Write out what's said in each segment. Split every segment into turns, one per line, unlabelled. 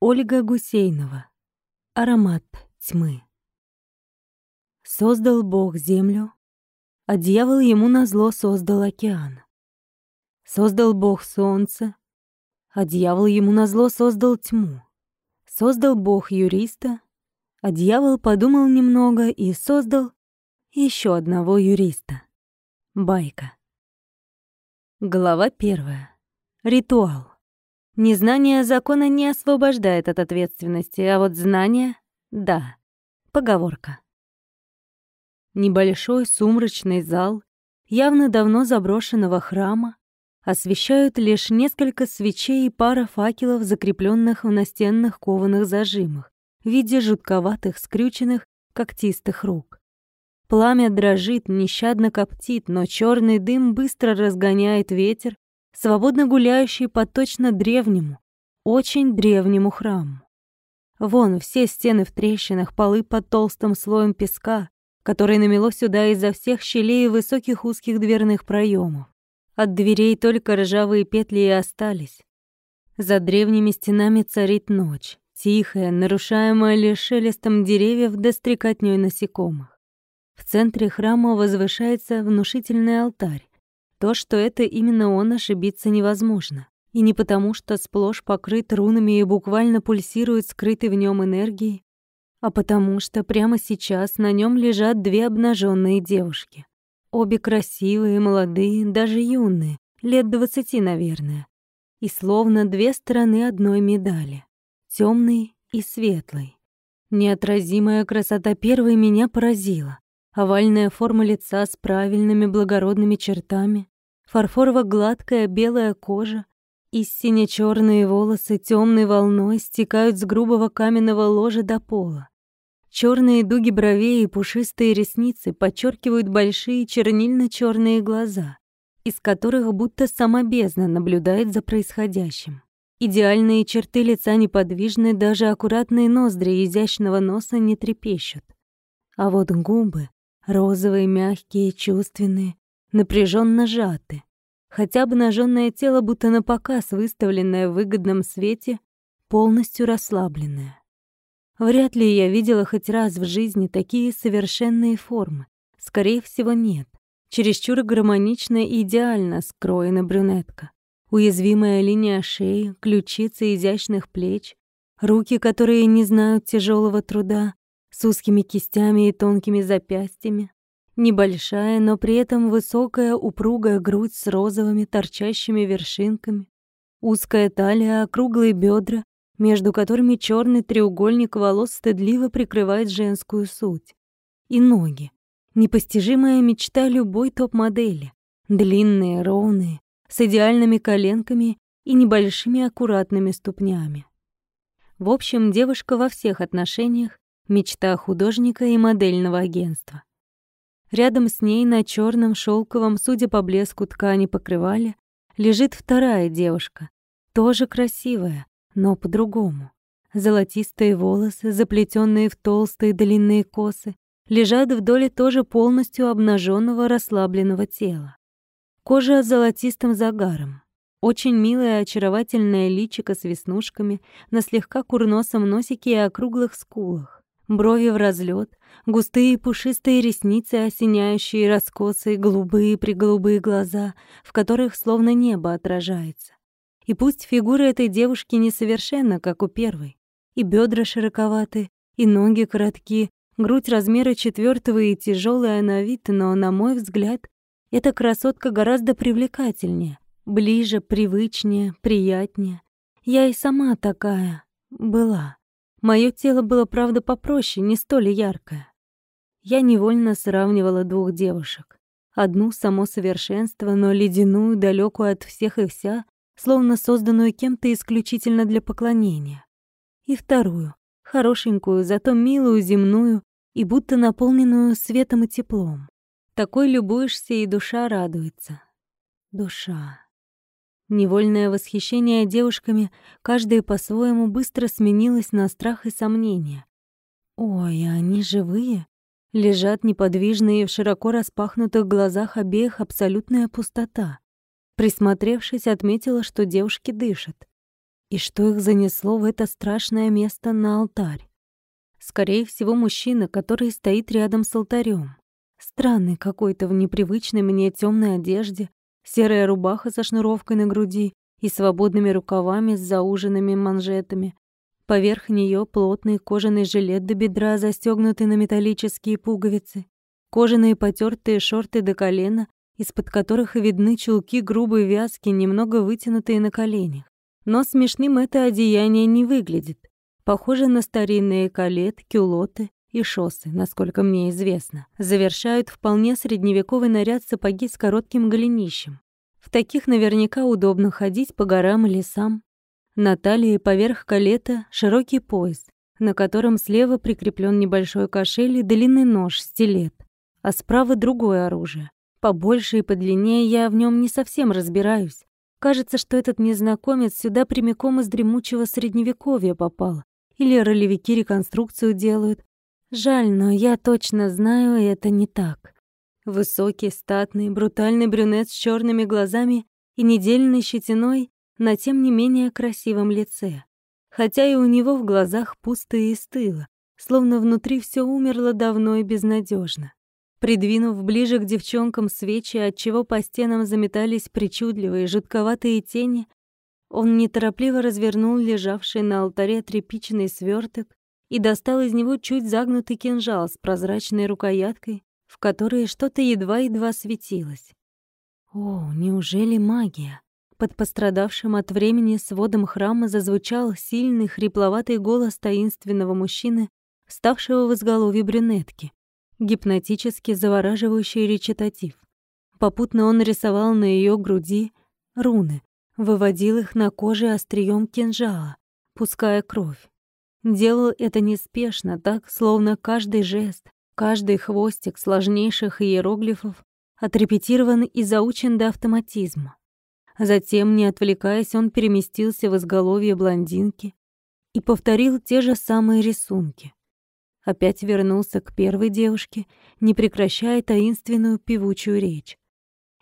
Ольга Гусейнова. Аромат тьмы. Создал Бог землю, а дьявол ему назло создал океан. Создал Бог солнце, а дьявол ему назло создал тьму. Создал Бог юриста, а дьявол подумал немного и создал еще одного юриста. Байка. Глава первая. Ритуал. Незнание закона не освобождает от ответственности, а вот знание — да. Поговорка. Небольшой сумрачный зал, явно давно заброшенного храма, освещают лишь несколько свечей и пара факелов, закрепленных в настенных кованых зажимах, в виде жутковатых, скрюченных, когтистых рук. Пламя дрожит, нещадно коптит, но черный дым быстро разгоняет ветер, свободно гуляющий по точно древнему, очень древнему храму. Вон все стены в трещинах, полы под толстым слоем песка, который намело сюда изо всех щелей и высоких узких дверных проемов. От дверей только ржавые петли и остались. За древними стенами царит ночь, тихая, нарушаемая лишь шелестом деревьев да стрекотнёй насекомых. В центре храма возвышается внушительный алтарь, то, что это именно он, ошибиться невозможно. И не потому, что сплошь покрыт рунами и буквально пульсирует скрытой в нем энергией, а потому что прямо сейчас на нем лежат две обнаженные девушки. Обе красивые, молодые, даже юные, лет двадцати, наверное. И словно две стороны одной медали, темной и светлой. Неотразимая красота первой меня поразила. Овальная форма лица с правильными благородными чертами, фарфорово-гладкая белая кожа и сине-черные волосы темной волной стекают с грубого каменного ложа до пола. Черные дуги бровей и пушистые ресницы подчеркивают большие чернильно-черные глаза, из которых будто сама бездна наблюдает за происходящим. Идеальные черты лица неподвижны, даже аккуратные ноздри изящного носа не трепещут. А вот губы Розовые, мягкие, чувственные, напряженно сжаты. Хотя обнаженное тело будто на показ, выставленное в выгодном свете, полностью расслабленное. Вряд ли я видела хоть раз в жизни такие совершенные формы. Скорее всего, нет. Чересчур гармонично и идеально скроена брюнетка. Уязвимая линия шеи, ключицы изящных плеч, руки, которые не знают тяжелого труда, с узкими кистями и тонкими запястьями, небольшая, но при этом высокая упругая грудь с розовыми торчащими вершинками, узкая талия, округлые бедра, между которыми черный треугольник волос стыдливо прикрывает женскую суть, и ноги. Непостижимая мечта любой топ-модели. Длинные, ровные, с идеальными коленками и небольшими аккуратными ступнями. В общем, девушка во всех отношениях мечта художника и модельного агентства. Рядом с ней на черном шелковом, судя по блеску ткани покрывале, лежит вторая девушка, тоже красивая, но по-другому. Золотистые волосы, заплетенные в толстые длинные косы, лежат вдоль тоже полностью обнаженного расслабленного тела. Кожа с золотистым загаром. Очень милое очаровательное личико с веснушками на слегка курносом носике и округлых скулах брови в разлет, густые пушистые ресницы, осеняющие раскосые голубые-приголубые глаза, в которых словно небо отражается. И пусть фигура этой девушки несовершенна, как у первой, и бедра широковаты, и ноги коротки, грудь размера четвертого и тяжелая на вид, но, на мой взгляд, эта красотка гораздо привлекательнее, ближе, привычнее, приятнее. Я и сама такая была. Мое тело было, правда, попроще, не столь яркое. Я невольно сравнивала двух девушек. Одну — само совершенство, но ледяную, далекую от всех и вся, словно созданную кем-то исключительно для поклонения. И вторую — хорошенькую, зато милую, земную и будто наполненную светом и теплом. Такой любуешься, и душа радуется. Душа. Невольное восхищение девушками, каждая по-своему, быстро сменилось на страх и сомнение. Ой, они живые? Лежат неподвижные в широко распахнутых глазах обеих абсолютная пустота. Присмотревшись, отметила, что девушки дышат. И что их занесло в это страшное место на алтарь? Скорее всего, мужчина, который стоит рядом с алтарем. Странный какой-то в непривычной мне темной одежде, серая рубаха со шнуровкой на груди и свободными рукавами с зауженными манжетами. Поверх нее плотный кожаный жилет до бедра, застегнутый на металлические пуговицы, кожаные потертые шорты до колена, из-под которых видны чулки грубой вязки, немного вытянутые на коленях. Но смешным это одеяние не выглядит. Похоже на старинные калет, кюлоты и шоссы, насколько мне известно, завершают вполне средневековый наряд сапоги с коротким голенищем. В таких наверняка удобно ходить по горам и лесам. На талии поверх калета широкий пояс, на котором слева прикреплен небольшой кошель и длинный нож, стилет, а справа другое оружие. Побольше и подлиннее я в нем не совсем разбираюсь. Кажется, что этот незнакомец сюда прямиком из дремучего средневековья попал. Или ролевики реконструкцию делают, Жаль, но я точно знаю, это не так. Высокий, статный, брутальный брюнет с черными глазами и недельной щетиной на тем не менее красивом лице. Хотя и у него в глазах пусто и стыло, словно внутри все умерло давно и безнадежно. Придвинув ближе к девчонкам свечи, отчего по стенам заметались причудливые, жутковатые тени, он неторопливо развернул лежавший на алтаре тряпичный сверток и достал из него чуть загнутый кинжал с прозрачной рукояткой, в которой что-то едва-едва светилось. О, неужели магия? Под пострадавшим от времени сводом храма зазвучал сильный хрипловатый голос таинственного мужчины, ставшего в изголовье брюнетки. Гипнотически завораживающий речитатив. Попутно он рисовал на ее груди руны, выводил их на коже острием кинжала, пуская кровь. Делал это неспешно, так, словно каждый жест, каждый хвостик сложнейших иероглифов отрепетирован и заучен до автоматизма. Затем, не отвлекаясь, он переместился в изголовье блондинки и повторил те же самые рисунки. Опять вернулся к первой девушке, не прекращая таинственную певучую речь.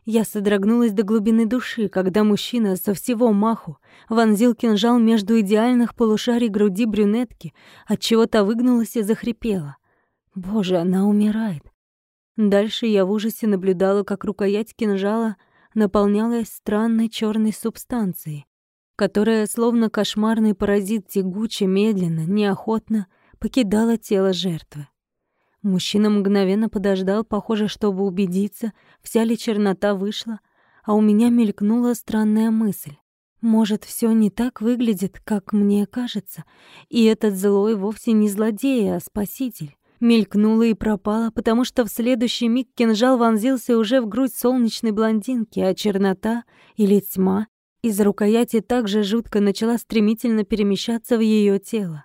Я содрогнулась до глубины души, когда мужчина со всего маху вонзил кинжал между идеальных полушарий груди брюнетки, отчего та выгнулась и захрипела. Боже, она умирает. Дальше я в ужасе наблюдала, как рукоять кинжала наполнялась странной черной субстанцией, которая, словно кошмарный паразит, тягуче, медленно, неохотно покидала тело жертвы. Мужчина мгновенно подождал, похоже, чтобы убедиться, вся ли чернота вышла, а у меня мелькнула странная мысль. Может, все не так выглядит, как мне кажется, и этот злой вовсе не злодей, а спаситель. Мелькнула и пропала, потому что в следующий миг кинжал вонзился уже в грудь солнечной блондинки, а чернота или тьма из рукояти также жутко начала стремительно перемещаться в ее тело.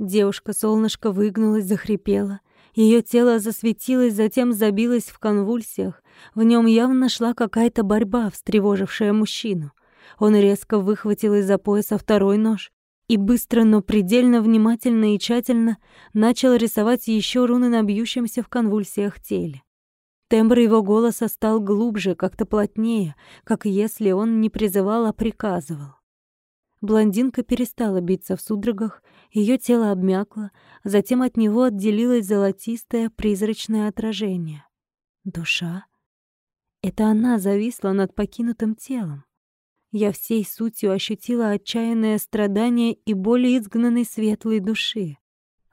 Девушка-солнышко выгнулась, захрипела, ее тело засветилось, затем забилось в конвульсиях. В нем явно шла какая-то борьба, встревожившая мужчину. Он резко выхватил из-за пояса второй нож и быстро, но предельно внимательно и тщательно начал рисовать еще руны на бьющемся в конвульсиях теле. Тембр его голоса стал глубже, как-то плотнее, как если он не призывал, а приказывал. Блондинка перестала биться в судорогах, ее тело обмякло, затем от него отделилось золотистое призрачное отражение. Душа? Это она зависла над покинутым телом. Я всей сутью ощутила отчаянное страдание и боль изгнанной светлой души.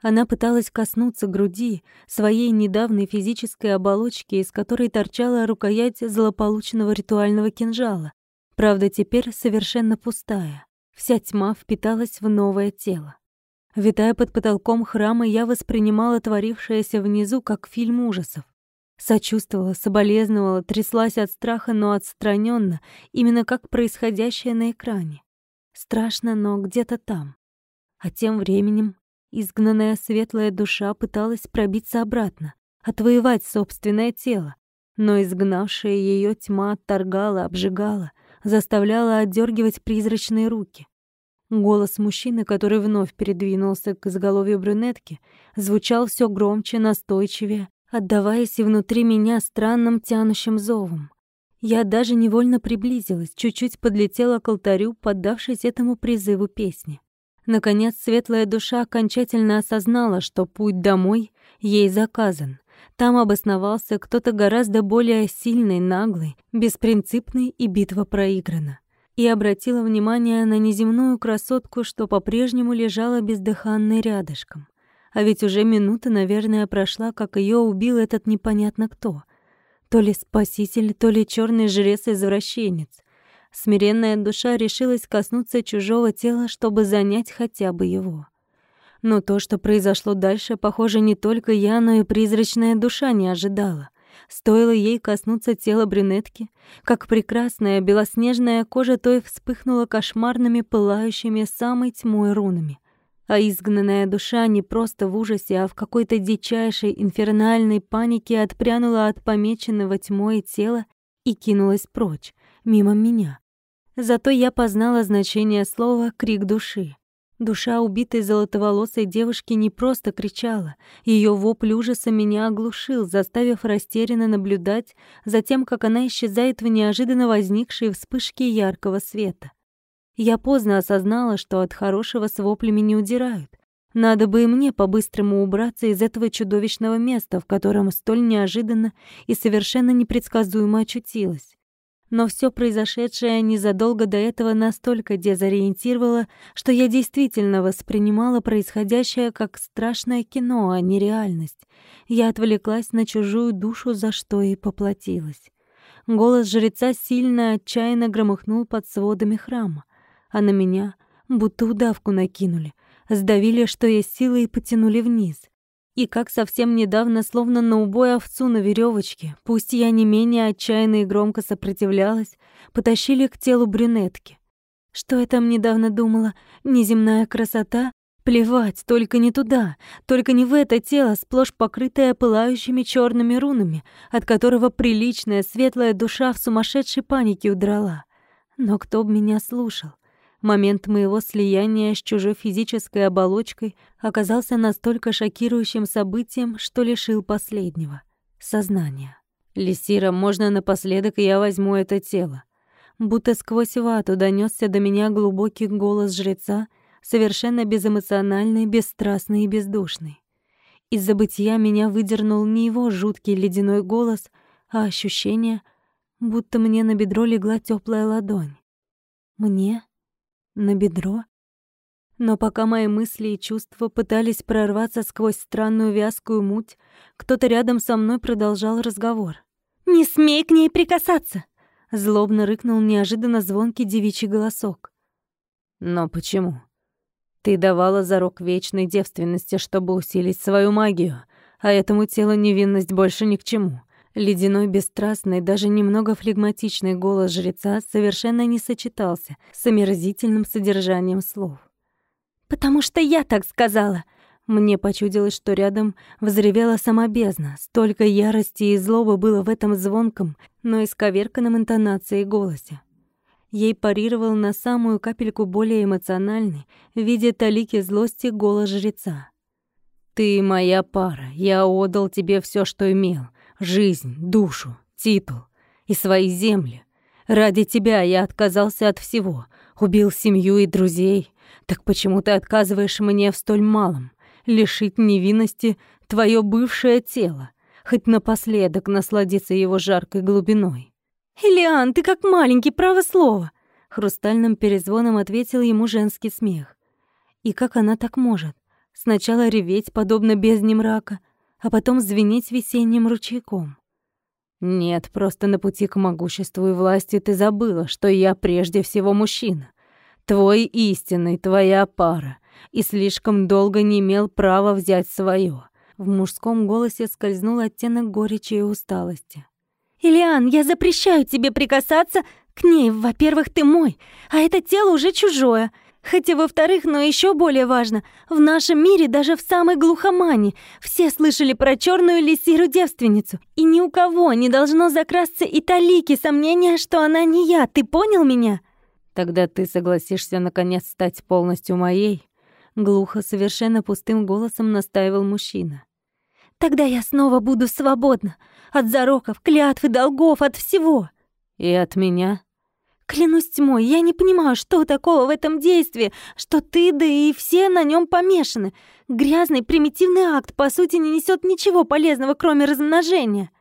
Она пыталась коснуться груди, своей недавней физической оболочки, из которой торчала рукоять злополучного ритуального кинжала. Правда, теперь совершенно пустая. Вся тьма впиталась в новое тело. Витая под потолком храма, я воспринимала творившееся внизу как фильм ужасов. Сочувствовала, соболезновала, тряслась от страха, но отстраненно, именно как происходящее на экране. Страшно, но где-то там. А тем временем изгнанная светлая душа пыталась пробиться обратно, отвоевать собственное тело, но изгнавшая ее тьма отторгала, обжигала, заставляла отдергивать призрачные руки. Голос мужчины, который вновь передвинулся к изголовью брюнетки, звучал все громче, настойчивее, отдаваясь и внутри меня странным тянущим зовом. Я даже невольно приблизилась, чуть-чуть подлетела к алтарю, поддавшись этому призыву песни. Наконец, светлая душа окончательно осознала, что путь домой ей заказан. Там обосновался кто-то гораздо более сильный, наглый, беспринципный, и битва проиграна. И обратила внимание на неземную красотку, что по-прежнему лежала бездыханной рядышком. А ведь уже минута, наверное, прошла, как ее убил этот непонятно кто. То ли спаситель, то ли черный жрец-извращенец. Смиренная душа решилась коснуться чужого тела, чтобы занять хотя бы его. Но то, что произошло дальше, похоже, не только я, но и призрачная душа не ожидала. Стоило ей коснуться тела брюнетки, как прекрасная белоснежная кожа той вспыхнула кошмарными пылающими самой тьмой рунами а изгнанная душа не просто в ужасе, а в какой-то дичайшей инфернальной панике отпрянула от помеченного тьмой тела и кинулась прочь, мимо меня. Зато я познала значение слова «крик души». Душа убитой золотоволосой девушки не просто кричала, ее вопль ужаса меня оглушил, заставив растерянно наблюдать за тем, как она исчезает в неожиданно возникшей вспышке яркого света. Я поздно осознала, что от хорошего с воплями не удирают. Надо бы и мне по-быстрому убраться из этого чудовищного места, в котором столь неожиданно и совершенно непредсказуемо очутилась. Но все произошедшее незадолго до этого настолько дезориентировало, что я действительно воспринимала происходящее как страшное кино, а не реальность. Я отвлеклась на чужую душу, за что и поплатилась. Голос жреца сильно отчаянно громыхнул под сводами храма а на меня будто удавку накинули, сдавили, что есть силы, и потянули вниз. И как совсем недавно, словно на убой овцу на веревочке, пусть я не менее отчаянно и громко сопротивлялась, потащили к телу брюнетки. Что я там недавно думала? Неземная красота? Плевать, только не туда, только не в это тело, сплошь покрытое пылающими черными рунами, от которого приличная светлая душа в сумасшедшей панике удрала. Но кто б меня слушал? Момент моего слияния с чужой физической оболочкой оказался настолько шокирующим событием, что лишил последнего — сознания. «Лисира, можно напоследок я возьму это тело?» Будто сквозь вату донесся до меня глубокий голос жреца, совершенно безэмоциональный, бесстрастный и бездушный. Из забытия меня выдернул не его жуткий ледяной голос, а ощущение, будто мне на бедро легла теплая ладонь. Мне на бедро. Но пока мои мысли и чувства пытались прорваться сквозь странную вязкую муть, кто-то рядом со мной продолжал разговор. «Не смей к ней прикасаться!» Злобно рыкнул неожиданно звонкий девичий голосок. «Но почему? Ты давала зарок вечной девственности, чтобы усилить свою магию, а этому телу невинность больше ни к чему. Ледяной, бесстрастный, даже немного флегматичный голос жреца совершенно не сочетался с омерзительным содержанием слов. «Потому что я так сказала!» Мне почудилось, что рядом взревела сама бездна. Столько ярости и злобы было в этом звонком, но исковерканном интонации голосе. Ей парировал на самую капельку более эмоциональный, в виде талики злости голос жреца. «Ты моя пара, я отдал тебе все, что имел жизнь, душу, титул и свои земли. Ради тебя я отказался от всего, убил семью и друзей. Так почему ты отказываешь мне в столь малом? Лишить невинности твое бывшее тело, хоть напоследок насладиться его жаркой глубиной. «Элиан, ты как маленький, право слово!» Хрустальным перезвоном ответил ему женский смех. И как она так может? Сначала реветь, подобно бездне мрака, а потом звенеть весенним ручейком. Нет, просто на пути к могуществу и власти ты забыла, что я прежде всего мужчина. Твой истинный, твоя пара, и слишком долго не имел права взять свое. В мужском голосе скользнул оттенок горечи и усталости. «Ильян, я запрещаю тебе прикасаться к ней. Во-первых, ты мой, а это тело уже чужое. Хотя, во-вторых, но еще более важно, в нашем мире, даже в самой глухомане, все слышали про черную лисиру-девственницу. И ни у кого не должно закрасться и талики сомнения, что она не я. Ты понял меня? Тогда ты согласишься наконец стать полностью моей? Глухо, совершенно пустым голосом настаивал мужчина. Тогда я снова буду свободна. От зароков, клятв и долгов, от всего. И от меня?
Клянусь тьмой, я не понимаю, что такого в этом действии, что ты, да и все на нем помешаны. Грязный, примитивный акт, по сути, не несет ничего полезного, кроме размножения.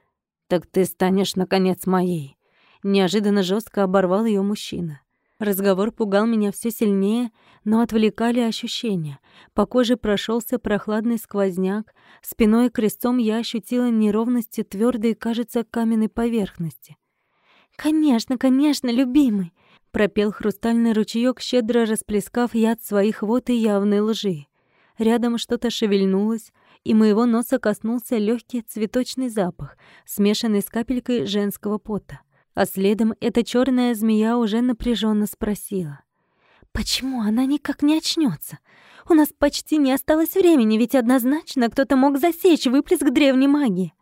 Так ты станешь, наконец, моей. Неожиданно жестко оборвал ее мужчина. Разговор пугал меня все сильнее, но отвлекали ощущения. По коже прошелся прохладный сквозняк, спиной крестом я ощутила неровности твердой, кажется, каменной поверхности.
«Конечно, конечно, любимый!» — пропел хрустальный ручеёк, щедро расплескав яд своих вод и явной лжи. Рядом что-то шевельнулось, и моего носа коснулся легкий цветочный запах, смешанный с капелькой женского пота. А следом эта черная змея уже напряженно спросила. «Почему она никак не очнется? У нас почти не осталось времени, ведь однозначно кто-то мог засечь выплеск древней магии».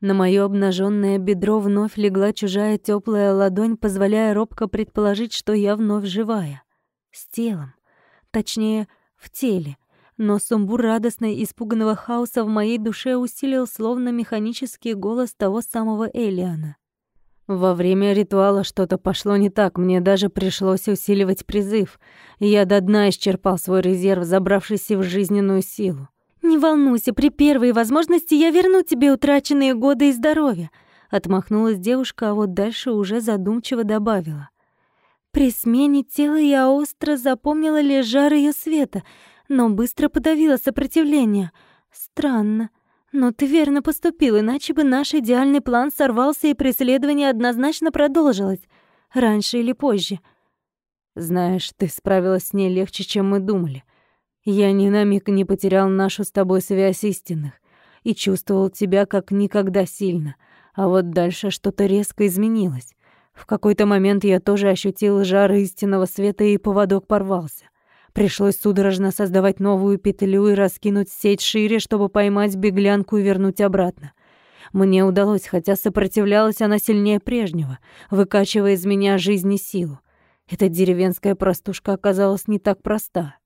На моё обнажённое бедро вновь легла чужая тёплая ладонь, позволяя робко предположить, что я вновь живая. С телом. Точнее, в теле. Но сумбур радостной испуганного хаоса в моей душе усилил словно механический голос того самого Элиана. Во время ритуала что-то пошло не так, мне даже пришлось усиливать призыв. Я до дна исчерпал свой резерв, забравшись в жизненную силу.
«Не волнуйся, при первой возможности я верну тебе утраченные годы и здоровье», отмахнулась девушка, а вот дальше уже задумчиво добавила. При смене тела я остро запомнила лишь жар ее света, но быстро подавила сопротивление. Странно. Но ты верно поступил, иначе бы наш идеальный план сорвался и преследование однозначно продолжилось. Раньше или позже.
Знаешь, ты справилась с ней легче, чем мы думали. Я ни на миг не потерял нашу с тобой связь истинных и чувствовал тебя как никогда сильно. А вот дальше что-то резко изменилось. В какой-то момент я тоже ощутил жар истинного света, и поводок порвался. Пришлось судорожно создавать новую петлю и раскинуть сеть шире, чтобы поймать беглянку и вернуть обратно. Мне удалось, хотя сопротивлялась она сильнее прежнего, выкачивая из меня жизнь и силу. Эта деревенская простушка оказалась не так проста.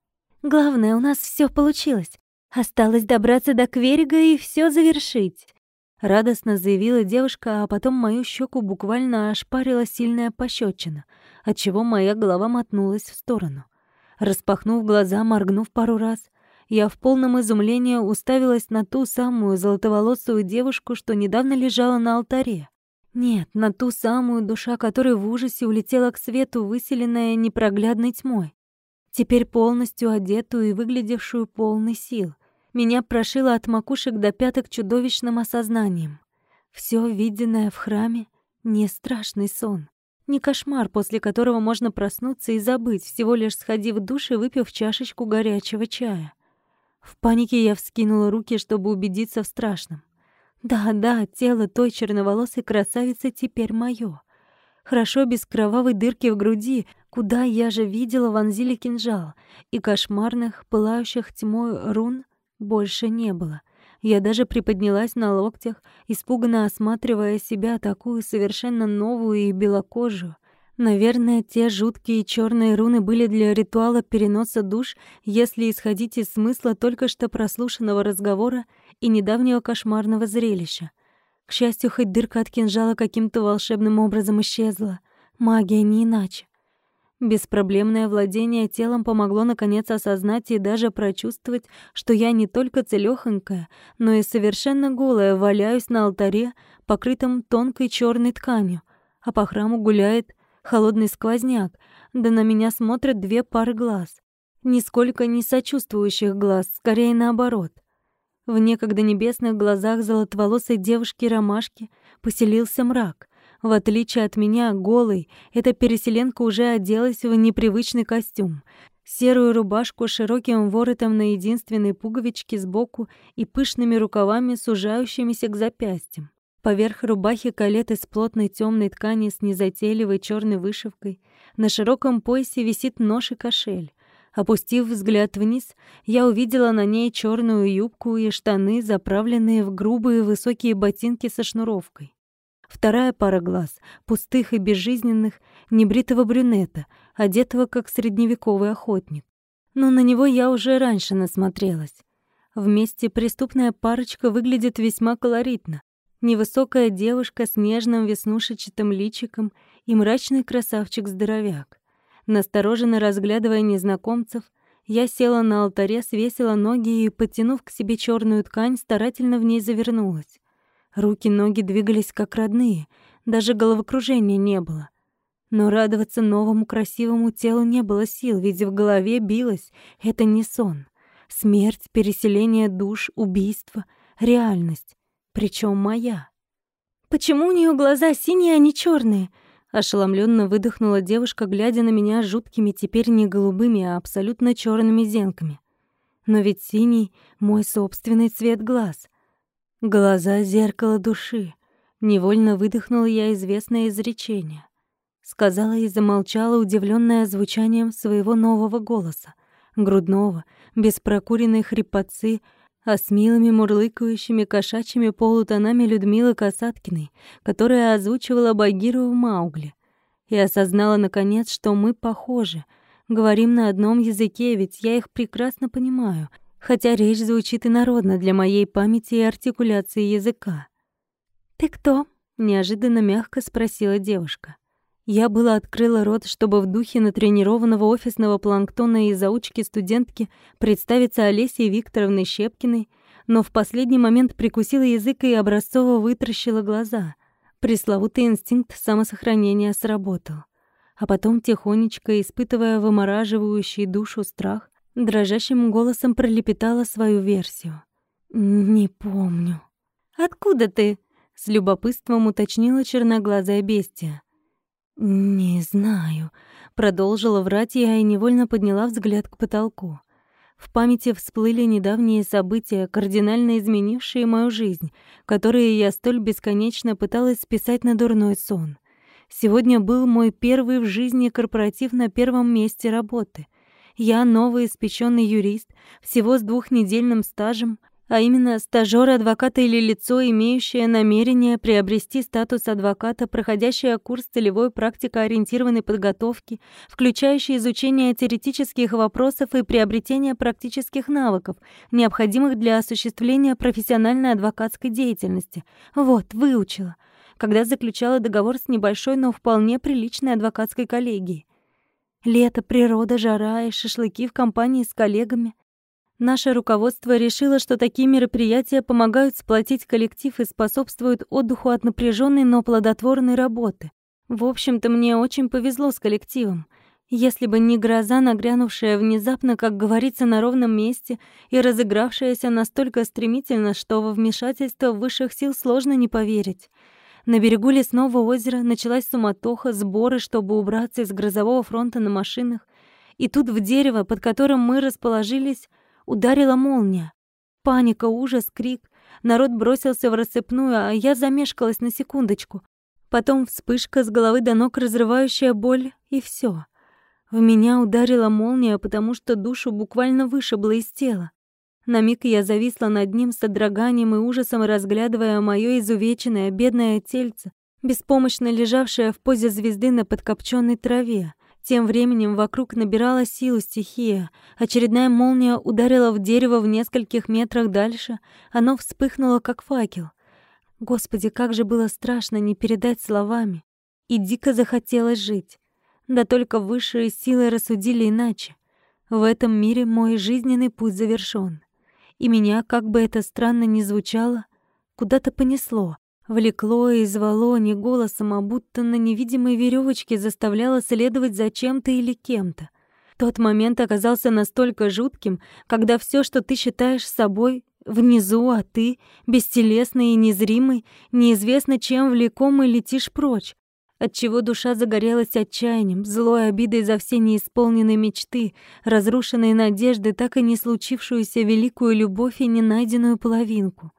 Главное, у нас все получилось. Осталось добраться до Кверига и все завершить. Радостно заявила девушка, а потом мою щеку буквально ошпарила сильная пощечина, отчего моя голова мотнулась в сторону. Распахнув глаза, моргнув пару раз, я в полном изумлении уставилась на ту самую золотоволосую девушку, что недавно лежала на алтаре. Нет, на ту самую душа, которая в ужасе улетела к свету, выселенная непроглядной тьмой теперь полностью одетую и выглядевшую полной сил. Меня прошило от макушек до пяток чудовищным осознанием. Все виденное в храме — не страшный сон. Не кошмар, после которого можно проснуться и забыть, всего лишь сходив в душ и выпив чашечку горячего чая. В панике я вскинула руки, чтобы убедиться в страшном. Да-да, тело той черноволосой красавицы теперь моё. Хорошо без кровавой дырки в груди, куда я же видела вонзили кинжал, и кошмарных, пылающих тьмой рун больше не было. Я даже приподнялась на локтях, испуганно осматривая себя такую совершенно новую и белокожую. Наверное, те жуткие черные руны были для ритуала переноса душ, если исходить из смысла только что прослушанного разговора и недавнего кошмарного зрелища. К счастью, хоть дырка от кинжала каким-то волшебным образом исчезла. Магия не иначе. Беспроблемное владение телом помогло наконец осознать и даже прочувствовать, что я не только целёхонькая, но и совершенно голая валяюсь на алтаре, покрытом тонкой черной тканью, а по храму гуляет холодный сквозняк, да на меня смотрят две пары глаз. Нисколько не сочувствующих глаз, скорее наоборот. В некогда небесных глазах золотоволосой девушки-ромашки поселился мрак. В отличие от меня, голый, эта переселенка уже оделась в непривычный костюм. Серую рубашку с широким воротом на единственной пуговичке сбоку и пышными рукавами, сужающимися к запястьям. Поверх рубахи калет из плотной темной ткани с незатейливой черной вышивкой. На широком поясе висит нож и кошель. Опустив взгляд вниз, я увидела на ней черную юбку и штаны, заправленные в грубые высокие ботинки со шнуровкой. Вторая пара глаз, пустых и безжизненных, небритого брюнета, одетого как средневековый охотник. Но на него я уже раньше насмотрелась. Вместе преступная парочка выглядит весьма колоритно. Невысокая девушка с нежным веснушечатым личиком
и мрачный красавчик-здоровяк. Настороженно разглядывая незнакомцев, я села на алтаре, свесила ноги и, подтянув к себе черную ткань, старательно в ней завернулась. Руки-ноги двигались как родные, даже головокружения не было. Но радоваться новому красивому телу не было сил, ведь в голове билось «это не сон». Смерть, переселение душ, убийство, реальность. Причем моя.
«Почему у нее глаза синие, а не черные?
Ошеломленно выдохнула девушка, глядя на меня жуткими теперь не голубыми, а абсолютно черными зенками. Но ведь синий — мой собственный цвет глаз. Глаза — зеркало души. Невольно выдохнула я известное изречение. Сказала и замолчала, удивленная звучанием своего нового голоса. Грудного, без прокуренной хрипотцы, а с милыми мурлыкающими кошачьими полутонами Людмилы Касаткиной, которая озвучивала Багиру в Маугли. И осознала, наконец, что мы похожи. Говорим на одном языке, ведь я их прекрасно понимаю, хотя речь звучит инородно для моей памяти и артикуляции языка.
«Ты кто?»
— неожиданно мягко спросила девушка. Я было открыла рот, чтобы в духе натренированного офисного планктона и заучки студентки представиться Олесей Викторовной Щепкиной, но в последний момент прикусила язык и образцово вытращила глаза. Пресловутый инстинкт самосохранения сработал. А потом, тихонечко, испытывая вымораживающий душу страх, дрожащим голосом пролепетала свою версию. «Не помню».
«Откуда ты?»
— с любопытством уточнила черноглазая бестия. «Не знаю», — продолжила врать я и невольно подняла взгляд к потолку. В памяти всплыли недавние события, кардинально изменившие мою жизнь, которые я столь бесконечно пыталась списать на дурной сон. Сегодня был мой первый в жизни корпоратив на первом месте работы. Я новый испеченный юрист, всего с двухнедельным стажем, а именно стажёр адвоката или лицо, имеющее намерение приобрести статус адвоката, проходящее курс целевой практико-ориентированной подготовки, включающий изучение теоретических вопросов и приобретение практических навыков, необходимых для осуществления профессиональной адвокатской деятельности. Вот, выучила. Когда заключала договор с небольшой, но вполне приличной адвокатской коллегией. Лето, природа, жара и шашлыки в компании с коллегами — Наше руководство решило, что такие мероприятия помогают сплотить коллектив и способствуют отдыху от напряженной, но плодотворной работы. В общем-то, мне очень повезло с коллективом. Если бы не гроза, нагрянувшая внезапно, как говорится, на ровном месте и разыгравшаяся настолько стремительно, что во вмешательство высших сил сложно не поверить. На берегу лесного озера началась суматоха, сборы, чтобы убраться из грозового фронта на машинах. И тут в дерево, под которым мы расположились, Ударила молния. Паника, ужас, крик. Народ бросился в рассыпную, а я замешкалась на секундочку. Потом вспышка с головы до ног, разрывающая боль, и все. В меня ударила молния, потому что душу буквально вышибло из тела. На миг я зависла над ним с содроганием и ужасом, разглядывая моё изувеченное бедное тельце, беспомощно лежавшее в позе звезды на подкопченной траве. Тем временем вокруг набирала силу стихия. Очередная молния ударила в дерево в нескольких метрах дальше. Оно вспыхнуло, как факел. Господи, как же было страшно не передать словами. И дико захотелось жить. Да только высшие силы рассудили иначе. В этом мире мой жизненный путь завершён. И меня, как бы это странно ни звучало, куда-то понесло. Влекло и звало не голосом, а будто на невидимой веревочке заставляло следовать за чем-то или кем-то. Тот момент оказался настолько жутким, когда все, что ты считаешь собой, внизу, а ты, бестелесный и незримый, неизвестно чем влеком и летишь прочь, отчего душа загорелась отчаянием, злой обидой за все неисполненные мечты, разрушенные надежды, так и не случившуюся великую любовь и ненайденную половинку.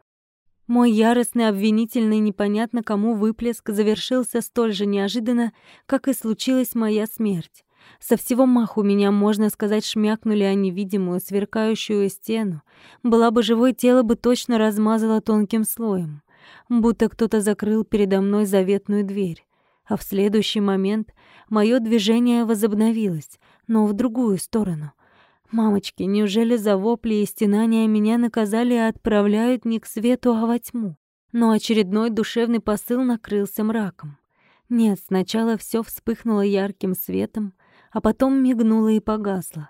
Мой яростный обвинительный непонятно кому выплеск завершился столь же неожиданно, как и случилась моя смерть. Со всего маху меня, можно сказать, шмякнули о невидимую, сверкающую стену. Была бы живой, тело бы точно размазало тонким слоем. Будто кто-то закрыл передо мной заветную дверь. А в следующий момент мое движение возобновилось, но в другую сторону — Мамочки, неужели за вопли и стенания меня наказали и отправляют не к свету, а во тьму? Но очередной душевный посыл накрылся мраком. Нет, сначала все вспыхнуло ярким светом, а потом мигнуло и погасло.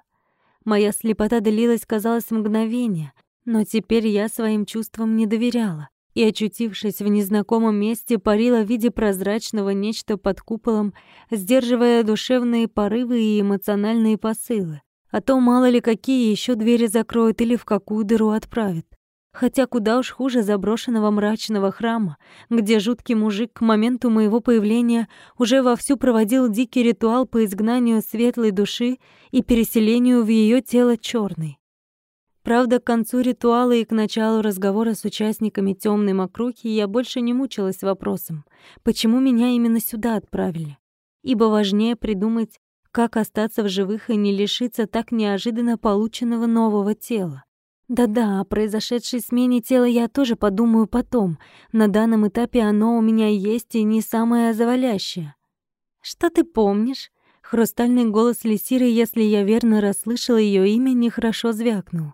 Моя слепота длилась, казалось, мгновение, но теперь я своим чувствам не доверяла и, очутившись в незнакомом месте, парила в виде прозрачного нечто под куполом, сдерживая душевные порывы и эмоциональные посылы. А то мало ли какие еще двери закроют или в какую дыру отправят. Хотя куда уж хуже заброшенного мрачного храма, где жуткий мужик к моменту моего появления уже вовсю проводил дикий ритуал по изгнанию светлой души и переселению в ее тело черной. Правда, к концу ритуала и к началу разговора с участниками темной мокрухи я больше не мучилась вопросом, почему меня именно сюда отправили. Ибо важнее придумать, как остаться в живых и не лишиться так неожиданно полученного нового тела. Да-да, о произошедшей смене тела я тоже подумаю потом. На данном этапе оно у меня есть и не самое завалящее. Что ты помнишь? Хрустальный голос Лисиры, если я верно расслышала ее имя, нехорошо звякнул.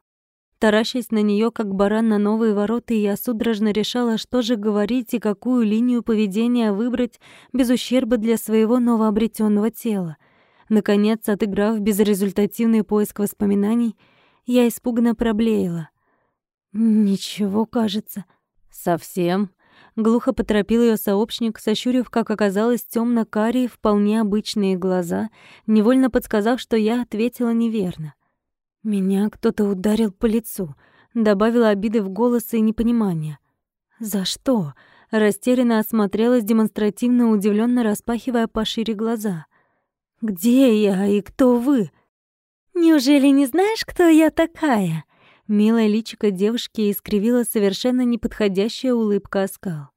Таращась на нее, как баран на новые ворота, я судорожно решала, что же говорить и какую линию поведения выбрать без ущерба для своего новообретенного тела. Наконец, отыграв безрезультативный поиск воспоминаний, я испуганно проблеяла. «Ничего, кажется». «Совсем?» Глухо поторопил ее сообщник, сощурив, как оказалось, темно карие вполне обычные глаза, невольно подсказав, что я ответила неверно. «Меня кто-то ударил по лицу», — добавила обиды в голос и непонимание. «За что?» — растерянно осмотрелась, демонстративно удивленно распахивая пошире глаза. «Где я и кто вы?» «Неужели не знаешь, кто я такая?» Милая личико девушки искривила совершенно неподходящая улыбка оскал.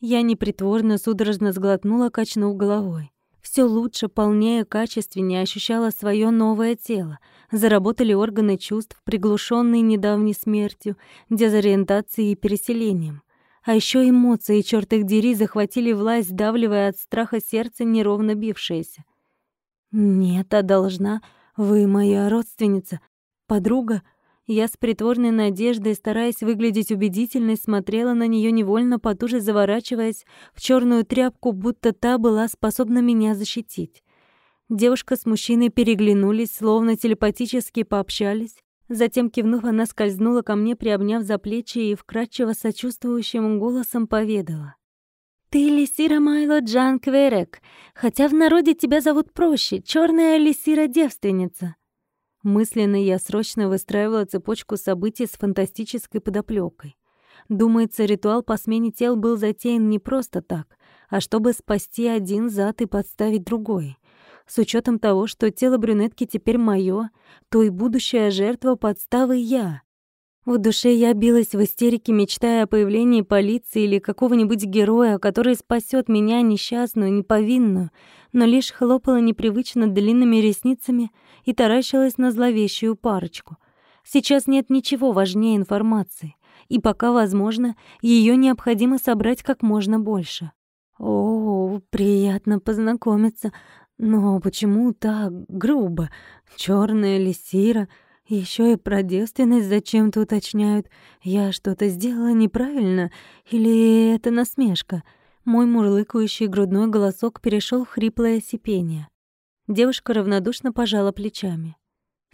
Я непритворно судорожно сглотнула, качнув головой. Все лучше, полнее, качественнее ощущала свое новое тело. Заработали органы чувств, приглушенные недавней смертью, дезориентацией и переселением. А еще эмоции, черт их дери, захватили власть, давливая от страха сердце, неровно бившееся. «Нет, а должна...» «Вы моя родственница, подруга?» Я с притворной надеждой, стараясь выглядеть убедительной, смотрела на нее невольно, потуже заворачиваясь в черную тряпку, будто та была способна меня защитить. Девушка с мужчиной переглянулись, словно телепатически пообщались. Затем, кивнув, она скользнула ко мне, приобняв за плечи и вкрадчиво сочувствующим голосом поведала. «Ты Лисира Майло Джан Кверек, хотя в народе тебя зовут проще, черная Лисира-девственница». Мысленно я срочно выстраивала цепочку событий с фантастической подоплекой. Думается, ритуал по смене тел был затеян не просто так, а чтобы спасти один зад и подставить другой. С учетом того, что тело брюнетки теперь мое, то и будущая жертва подставы я. В душе я билась в истерике, мечтая о появлении полиции или какого-нибудь героя, который спасет меня, несчастную, неповинную, но лишь хлопала непривычно длинными ресницами и таращилась на зловещую парочку. Сейчас нет ничего важнее информации, и пока возможно, ее необходимо собрать как можно больше. О, приятно познакомиться, но почему так грубо? Черная лисира — еще и про девственность зачем-то уточняют. Я что-то сделала неправильно или это насмешка? Мой мурлыкающий грудной голосок перешел в хриплое сипение. Девушка равнодушно пожала плечами.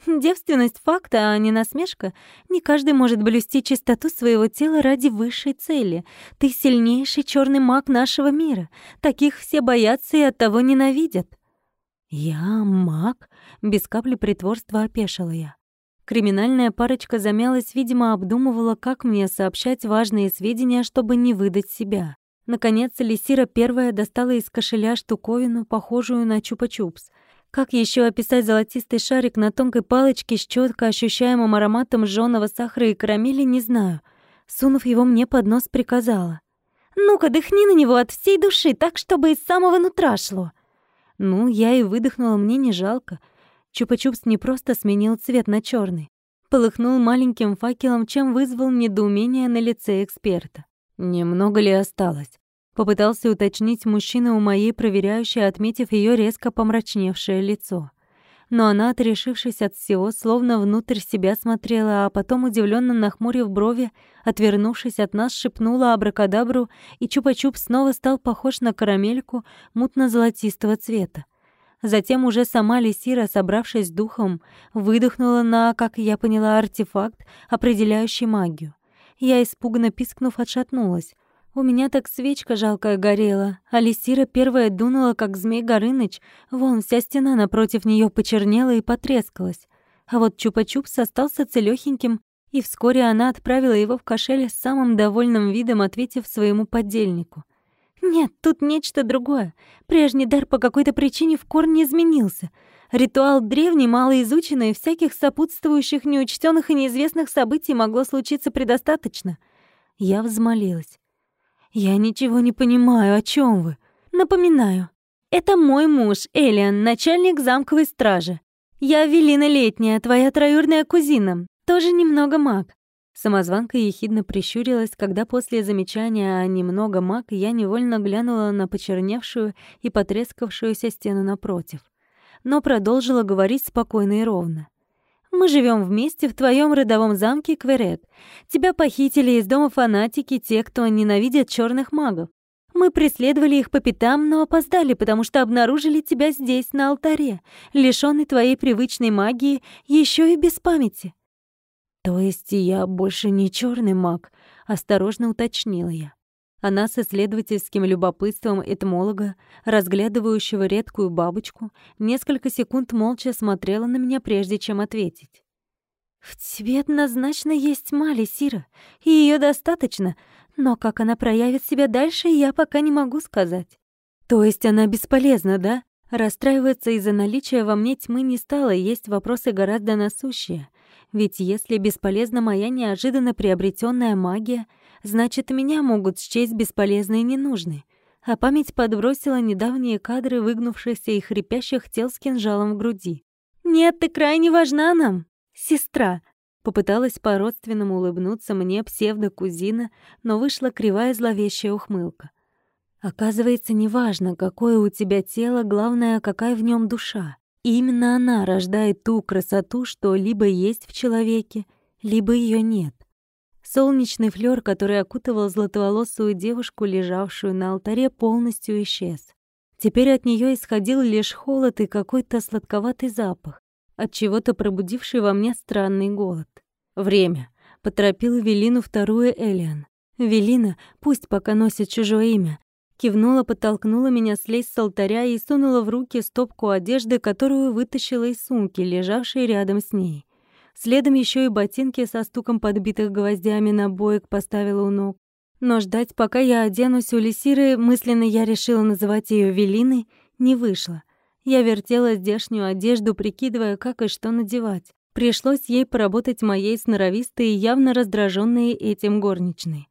Девственность факта, а не насмешка. Не каждый может блюсти чистоту своего тела ради высшей цели. Ты сильнейший черный маг нашего мира. Таких все боятся и оттого ненавидят. Я маг? Без капли притворства опешила я. Криминальная парочка замялась, видимо, обдумывала, как мне сообщать важные сведения, чтобы не выдать себя. Наконец, Лисира первая достала из кошеля штуковину, похожую на чупа-чупс. Как еще описать золотистый шарик на тонкой палочке с четко ощущаемым ароматом жжёного сахара и карамели, не знаю. Сунув его мне под нос, приказала. «Ну-ка, дыхни на него от всей души, так, чтобы из самого нутра шло». Ну, я и выдохнула, мне не жалко. Чупа-чупс не просто сменил цвет на черный, полыхнул маленьким факелом, чем вызвал недоумение на лице эксперта. «Немного ли осталось?» Попытался уточнить мужчина у моей проверяющей, отметив ее резко помрачневшее лицо. но она, отрешившись от всего, словно внутрь себя смотрела, а потом, удивленно нахмурив брови, отвернувшись от нас, шепнула абракадабру, и чупа-чуп снова стал похож на карамельку мутно-золотистого цвета. Затем уже сама Лисира, собравшись духом, выдохнула на, как я поняла, артефакт, определяющий магию. Я, испуганно пискнув, отшатнулась. У меня так свечка жалкая горела, а Лисира первая дунула, как змей Горыныч. Вон, вся стена напротив нее почернела и потрескалась. А вот Чупа-Чупс остался целёхеньким, и вскоре она отправила его в кошель с самым довольным видом, ответив своему подельнику. «Нет, тут нечто другое. Прежний дар по какой-то причине в корне изменился. Ритуал древний, малоизученный, всяких сопутствующих, неучтенных и неизвестных событий могло случиться предостаточно». Я взмолилась. «Я ничего не понимаю, о чем вы?» «Напоминаю, это мой муж, Элиан, начальник замковой стражи. Я Велина Летняя, твоя троюрная кузина, тоже немного маг». Самозванка ехидно прищурилась, когда после замечания о «немного маг» я невольно глянула на почерневшую и потрескавшуюся стену напротив. Но продолжила говорить спокойно и ровно. Мы живем вместе в твоем родовом замке Кверет. Тебя похитили из дома фанатики, те, кто ненавидят черных магов. Мы преследовали их по пятам, но опоздали, потому что обнаружили тебя здесь, на алтаре, лишённый твоей привычной магии, еще и без памяти. То есть я больше не черный маг, осторожно уточнила я. Она с исследовательским любопытством этмолога, разглядывающего редкую бабочку, несколько секунд молча смотрела на меня, прежде чем ответить. «В тебе однозначно есть Мали, Сира, и ее достаточно, но как она проявит себя дальше, я пока не могу сказать». «То есть она бесполезна, да?» Расстраиваться из-за наличия во мне тьмы не стало, есть вопросы гораздо насущие. Ведь если бесполезна моя неожиданно приобретенная магия — Значит, меня могут счесть бесполезной и ненужной. А память подбросила недавние кадры выгнувшихся и хрипящих тел с кинжалом в груди. «Нет, ты крайне важна нам, сестра!» Попыталась по-родственному улыбнуться мне псевдо-кузина, но вышла кривая зловещая ухмылка. Оказывается, неважно, какое у тебя тело, главное, какая в нем душа. Именно она рождает ту красоту, что либо есть в человеке, либо ее нет. Солнечный флёр, который окутывал златоволосую девушку, лежавшую на алтаре, полностью исчез. Теперь от неё исходил лишь холод и какой-то сладковатый запах, от чего-то пробудивший во мне странный голод. «Время!» — поторопил Велину вторую Элиан. «Велина, пусть пока носит чужое имя». Кивнула, подтолкнула меня слезть с алтаря и сунула в руки стопку одежды, которую вытащила из сумки, лежавшей рядом с ней. Следом еще и ботинки со стуком подбитых гвоздями на боек поставила у ног. Но ждать, пока я оденусь у Лисиры, мысленно я решила называть ее Велиной, не вышло. Я вертела здешнюю одежду, прикидывая, как и что надевать. Пришлось ей поработать моей сноровистой и явно раздраженной этим горничной.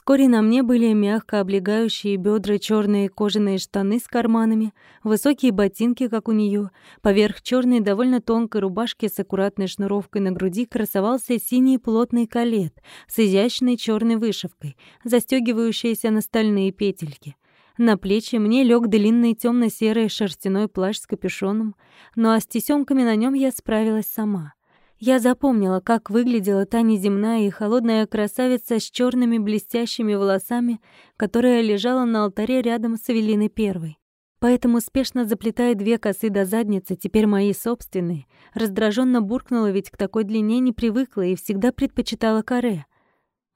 Вскоре на мне были мягко облегающие бедра черные кожаные штаны с карманами, высокие ботинки, как у нее. Поверх черной довольно тонкой рубашки с аккуратной шнуровкой на груди красовался синий плотный калет с изящной черной вышивкой, застегивающийся на стальные петельки. На плечи мне лег длинный темно серый шерстяной плащ с капюшоном, ну а с тесемками на нем я справилась сама. Я запомнила, как выглядела та неземная и холодная красавица с черными блестящими волосами, которая лежала на алтаре рядом с Эвелиной Первой. Поэтому, спешно заплетая две косы до задницы, теперь мои собственные, раздраженно буркнула, ведь к такой длине не привыкла и всегда предпочитала каре.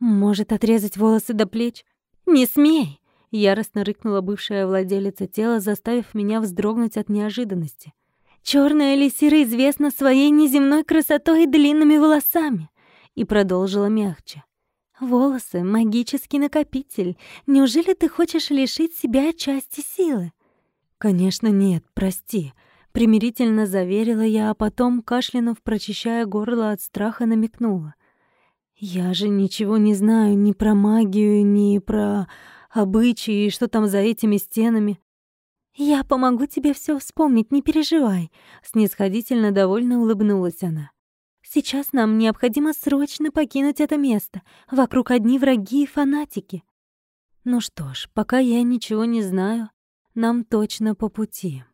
«Может, отрезать волосы до плеч?» «Не смей!» — яростно рыкнула бывшая владелица тела, заставив меня вздрогнуть от неожиданности. Черная лисира известна своей неземной красотой и длинными волосами. И продолжила мягче. Волосы — магический накопитель. Неужели ты хочешь лишить себя части силы? Конечно, нет, прости. Примирительно заверила я, а потом, кашлянув, прочищая горло от страха, намекнула. Я же ничего не знаю ни про магию, ни про обычаи, что там за этими стенами. «Я помогу тебе все вспомнить, не переживай», — снисходительно довольно улыбнулась она. «Сейчас нам необходимо срочно покинуть это место. Вокруг одни враги и фанатики». «Ну что ж, пока я ничего не знаю, нам точно по пути».